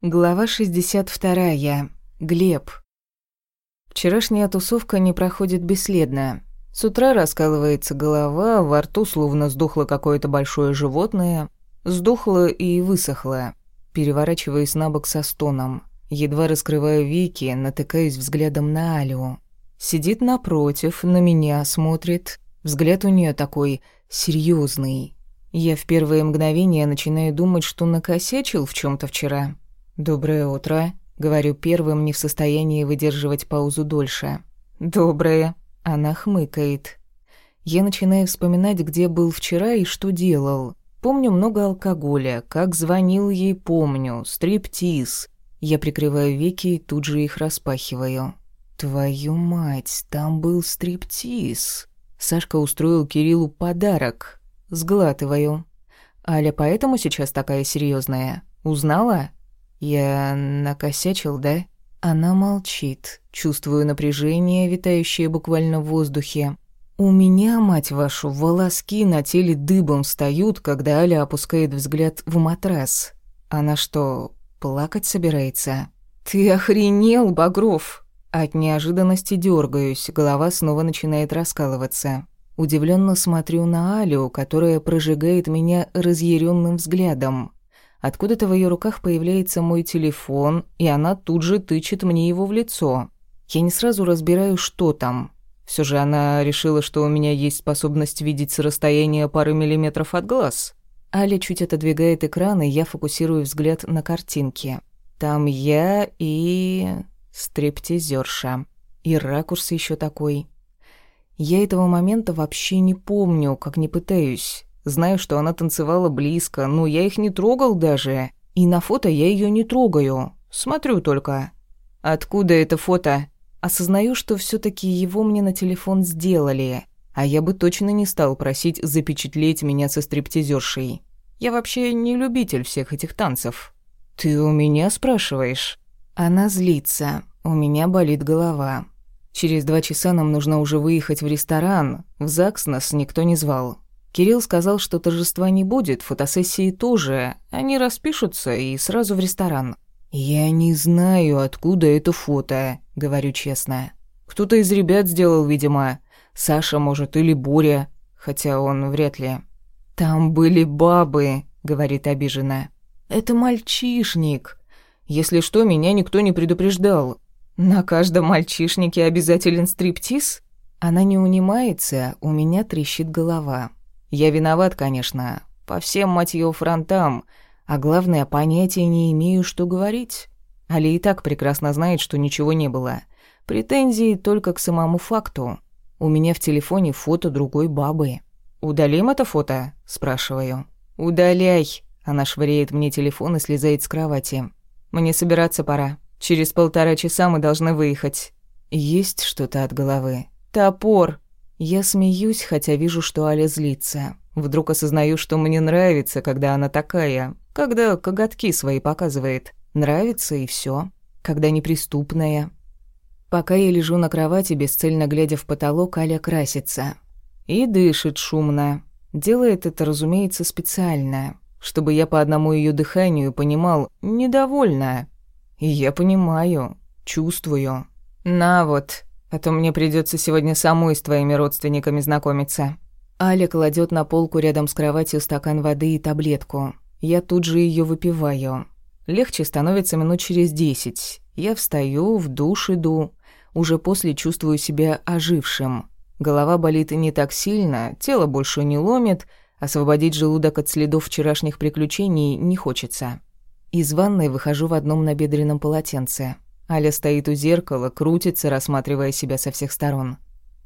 Глава 62. Глеб. Вчерашняя тусовка не проходит бесследно. С утра раскалывается голова, во рту словно сдохло какое-то большое животное. Сдохло и высохло. Переворачиваюсь на бок со стоном. Едва раскрываю веки, натыкаюсь взглядом на Алю. Сидит напротив, на меня смотрит. Взгляд у нее такой серьезный. Я в первые мгновения начинаю думать, что накосячил в чем то вчера. «Доброе утро», — говорю первым, не в состоянии выдерживать паузу дольше. «Доброе», — она хмыкает. Я начинаю вспоминать, где был вчера и что делал. Помню много алкоголя, как звонил ей, помню, стриптиз. Я прикрываю веки и тут же их распахиваю. «Твою мать, там был стриптиз!» Сашка устроил Кириллу подарок. Сглатываю. Аля поэтому сейчас такая серьезная. Узнала? «Я накосячил, да?» Она молчит, чувствую напряжение, витающее буквально в воздухе. У меня, мать вашу, волоски на теле дыбом встают, когда Аля опускает взгляд в матрас. Она что, плакать собирается? «Ты охренел, Багров!» От неожиданности дергаюсь, голова снова начинает раскалываться. Удивленно смотрю на Алю, которая прожигает меня разъяренным взглядом. Откуда-то в ее руках появляется мой телефон, и она тут же тычет мне его в лицо. Я не сразу разбираю, что там. Все же она решила, что у меня есть способность видеть с расстояния пары миллиметров от глаз. Аля чуть отодвигает экран, и я фокусирую взгляд на картинке. Там я и... стриптизерша. И ракурс еще такой. Я этого момента вообще не помню, как не пытаюсь. Знаю, что она танцевала близко, но я их не трогал даже. И на фото я ее не трогаю. Смотрю только. Откуда это фото? Осознаю, что все таки его мне на телефон сделали. А я бы точно не стал просить запечатлеть меня со стриптизершей. Я вообще не любитель всех этих танцев. Ты у меня спрашиваешь? Она злится. У меня болит голова. Через два часа нам нужно уже выехать в ресторан. В ЗАГС нас никто не звал. Кирилл сказал, что торжества не будет, фотосессии тоже. Они распишутся и сразу в ресторан. «Я не знаю, откуда это фото», — говорю честно. «Кто-то из ребят сделал, видимо. Саша, может, или Боря, хотя он вряд ли». «Там были бабы», — говорит обиженно. «Это мальчишник. Если что, меня никто не предупреждал. На каждом мальчишнике обязателен стриптиз?» Она не унимается, у меня трещит голова. Я виноват, конечно, по всем, мать её, фронтам, а главное, понятия не имею, что говорить. Али и так прекрасно знает, что ничего не было. Претензии только к самому факту. У меня в телефоне фото другой бабы. «Удалим это фото?» – спрашиваю. «Удаляй!» – она швыряет мне телефон и слезает с кровати. «Мне собираться пора. Через полтора часа мы должны выехать». Есть что-то от головы. «Топор!» Я смеюсь, хотя вижу, что Аля злится. Вдруг осознаю, что мне нравится, когда она такая, когда коготки свои показывает. Нравится и все. Когда неприступная. Пока я лежу на кровати, бесцельно глядя в потолок, Аля красится. И дышит шумно. Делает это, разумеется, специально, чтобы я по одному ее дыханию понимал, недовольна. И я понимаю, чувствую. «На вот», а то мне придется сегодня самой с твоими родственниками знакомиться». Аля кладет на полку рядом с кроватью стакан воды и таблетку. Я тут же ее выпиваю. Легче становится минут через десять. Я встаю, в душ иду. Уже после чувствую себя ожившим. Голова болит не так сильно, тело больше не ломит, освободить желудок от следов вчерашних приключений не хочется. Из ванной выхожу в одном набедренном полотенце. Аля стоит у зеркала, крутится, рассматривая себя со всех сторон.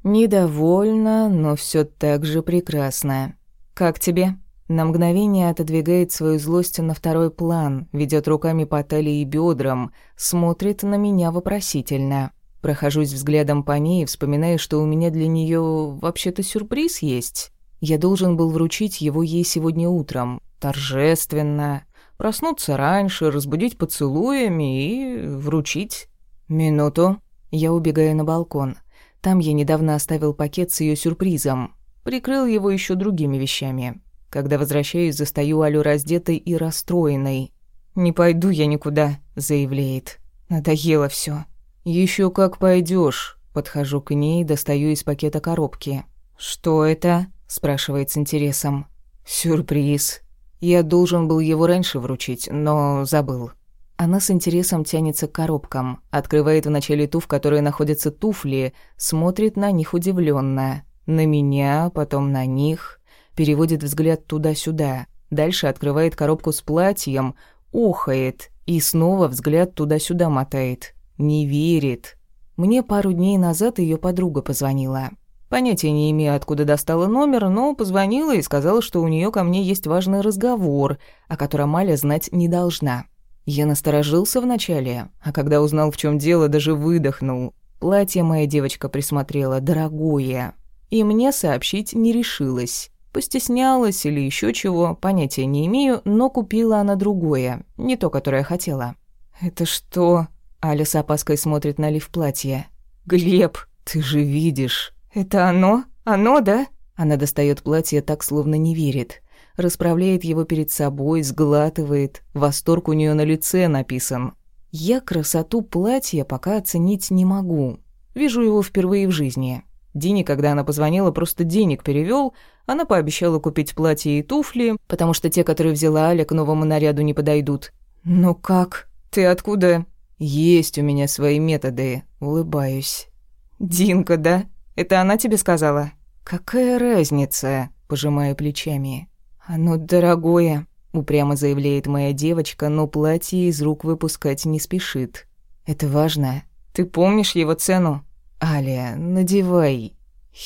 Недовольна, но все так же прекрасно. «Как тебе?» На мгновение отодвигает свою злость на второй план, ведет руками по талии и бедрам, смотрит на меня вопросительно. Прохожусь взглядом по ней вспоминаю, что у меня для нее вообще-то сюрприз есть. Я должен был вручить его ей сегодня утром. Торжественно. Проснуться раньше, разбудить поцелуями и вручить. Минуту. Я убегаю на балкон. Там я недавно оставил пакет с ее сюрпризом. Прикрыл его еще другими вещами. Когда возвращаюсь, застаю Алю раздетой и расстроенной. «Не пойду я никуда», — заявляет. «Надоело все. Еще как пойдешь. Подхожу к ней, достаю из пакета коробки. «Что это?» — спрашивает с интересом. «Сюрприз. Я должен был его раньше вручить, но забыл». Она с интересом тянется к коробкам, открывает вначале ту, в которой находятся туфли, смотрит на них удивленно, На меня, потом на них, переводит взгляд туда-сюда. Дальше открывает коробку с платьем, охает и снова взгляд туда-сюда мотает. Не верит. Мне пару дней назад ее подруга позвонила. Понятия не имею, откуда достала номер, но позвонила и сказала, что у нее ко мне есть важный разговор, о котором Маля знать не должна. Я насторожился вначале, а когда узнал, в чем дело, даже выдохнул. Платье моя девочка присмотрела дорогое, и мне сообщить не решилась. Постеснялась или еще чего, понятия не имею, но купила она другое, не то, которое хотела. «Это что?» Аля с опаской смотрит на лиф платья. «Глеб, ты же видишь. Это оно? Оно, да?» Она достает платье так, словно не верит. Расправляет его перед собой, сглатывает. Восторг у нее на лице написан. Я красоту платья пока оценить не могу. Вижу его впервые в жизни. Дине, когда она позвонила, просто денег перевел. Она пообещала купить платье и туфли, потому что те, которые взяла Аля, к новому наряду не подойдут. «Ну как? Ты откуда?» «Есть у меня свои методы», — улыбаюсь. «Динка, да? Это она тебе сказала?» «Какая разница?» — пожимая плечами. «Оно дорогое», — упрямо заявляет моя девочка, но платье из рук выпускать не спешит. «Это важно. Ты помнишь его цену?» «Аля, надевай.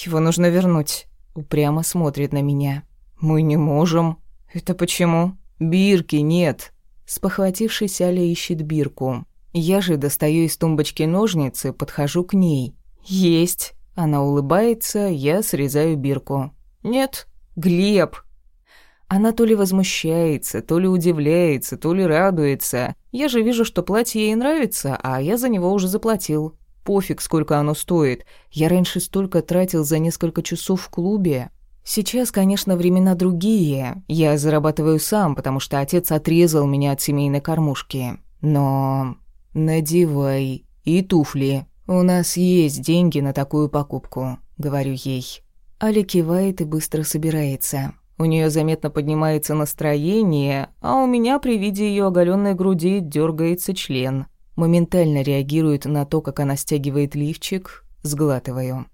Его нужно вернуть». Упрямо смотрит на меня. «Мы не можем». «Это почему?» «Бирки нет». Спохватившись, Аля ищет бирку. Я же достаю из тумбочки ножницы, подхожу к ней. «Есть!» Она улыбается, я срезаю бирку. «Нет, Глеб!» Она то ли возмущается, то ли удивляется, то ли радуется. Я же вижу, что платье ей нравится, а я за него уже заплатил. Пофиг, сколько оно стоит. Я раньше столько тратил за несколько часов в клубе. Сейчас, конечно, времена другие. Я зарабатываю сам, потому что отец отрезал меня от семейной кормушки. Но «Надевай. И туфли. У нас есть деньги на такую покупку», — говорю ей. Аля кивает и быстро собирается. У нее заметно поднимается настроение, а у меня при виде ее оголенной груди дергается член. Моментально реагирует на то, как она стягивает лифчик, сглатываю.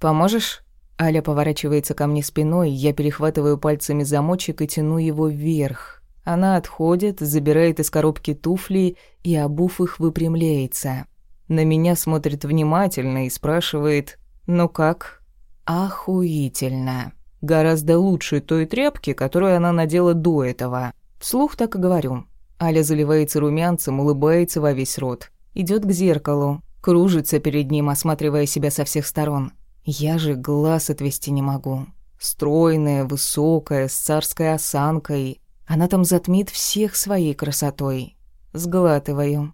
«Поможешь?» Аля поворачивается ко мне спиной, я перехватываю пальцами замочек и тяну его вверх. Она отходит, забирает из коробки туфли и, обув их, выпрямляется. На меня смотрит внимательно и спрашивает «Ну как?» «Охуительно. Гораздо лучше той тряпки, которую она надела до этого». Вслух так и говорю. Аля заливается румянцем, улыбается во весь рот. идет к зеркалу, кружится перед ним, осматривая себя со всех сторон. Я же глаз отвести не могу. Стройная, высокая, с царской осанкой. Она там затмит всех своей красотой. Сглатываю.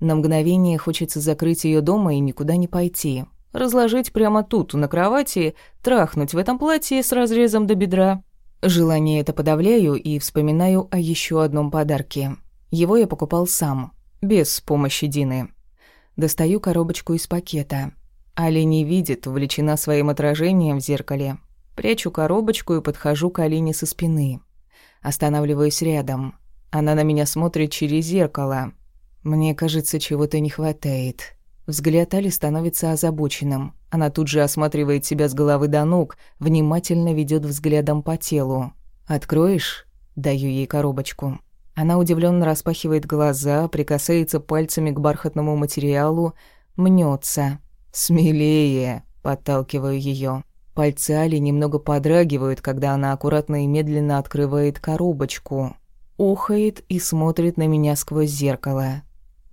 На мгновение хочется закрыть ее дома и никуда не пойти. Разложить прямо тут, на кровати, трахнуть в этом платье с разрезом до бедра. Желание это подавляю и вспоминаю о еще одном подарке. Его я покупал сам, без помощи Дины. Достаю коробочку из пакета. Али не видит, увлечена своим отражением в зеркале. Прячу коробочку и подхожу к Алине со спины. Останавливаюсь рядом. Она на меня смотрит через зеркало. Мне кажется, чего-то не хватает. Взгляд Али становится озабоченным. Она тут же осматривает себя с головы до ног, внимательно ведет взглядом по телу. «Откроешь?» Даю ей коробочку. Она удивленно распахивает глаза, прикасается пальцами к бархатному материалу, мнется. «Смелее!» – подталкиваю ее. Пальцы Али немного подрагивают, когда она аккуратно и медленно открывает коробочку. Ухает и смотрит на меня сквозь зеркало.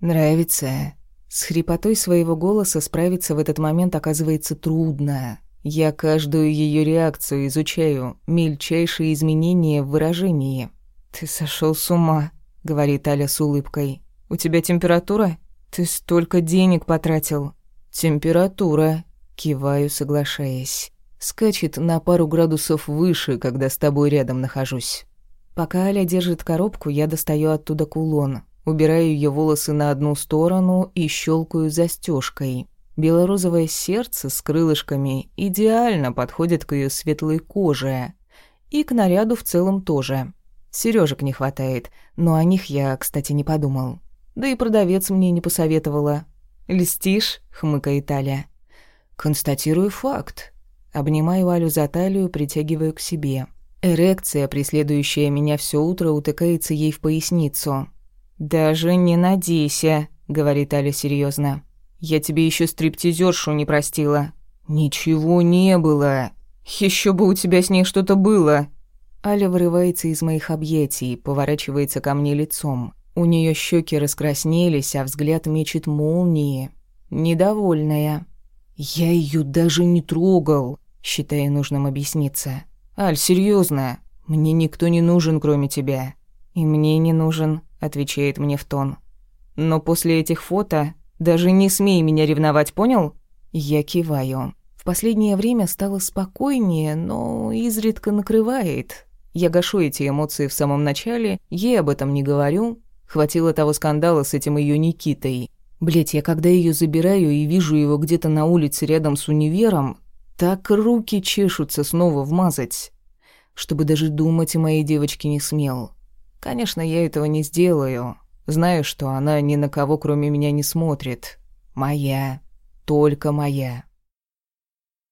«Нравится?» С хрипотой своего голоса справиться в этот момент оказывается трудно. Я каждую ее реакцию изучаю, мельчайшие изменения в выражении. «Ты сошел с ума», — говорит Аля с улыбкой. «У тебя температура? Ты столько денег потратил». «Температура», — киваю, соглашаясь скачет на пару градусов выше, когда с тобой рядом нахожусь. Пока Аля держит коробку, я достаю оттуда кулон, убираю ее волосы на одну сторону и щелкаю застежкой. Белорозовое сердце с крылышками идеально подходит к ее светлой коже. И к наряду в целом тоже. Сережек не хватает, но о них я, кстати, не подумал. Да и продавец мне не посоветовала. «Льстишь?» — хмыкает Аля. «Констатирую факт». Обнимаю Алю за талию, притягиваю к себе. Эрекция, преследующая меня все утро, утыкается ей в поясницу. «Даже не надейся», — говорит Аля серьезно. «Я тебе еще стриптизершу не простила». «Ничего не было. Еще бы у тебя с ней что-то было». Аля вырывается из моих объятий, поворачивается ко мне лицом. У нее щеки раскраснелись, а взгляд мечет молнии. Недовольная. «Я ее даже не трогал», считая нужным объясниться. «Аль, серьезно, мне никто не нужен, кроме тебя». «И мне не нужен», — отвечает мне в тон. «Но после этих фото даже не смей меня ревновать, понял?» Я киваю. В последнее время стало спокойнее, но изредка накрывает. Я гашу эти эмоции в самом начале, ей об этом не говорю. Хватило того скандала с этим ее Никитой. Блять, я когда ее забираю и вижу его где-то на улице рядом с универом, так руки чешутся снова вмазать, чтобы даже думать о моей девочке не смел. Конечно, я этого не сделаю. Знаю, что она ни на кого, кроме меня, не смотрит. Моя. Только моя.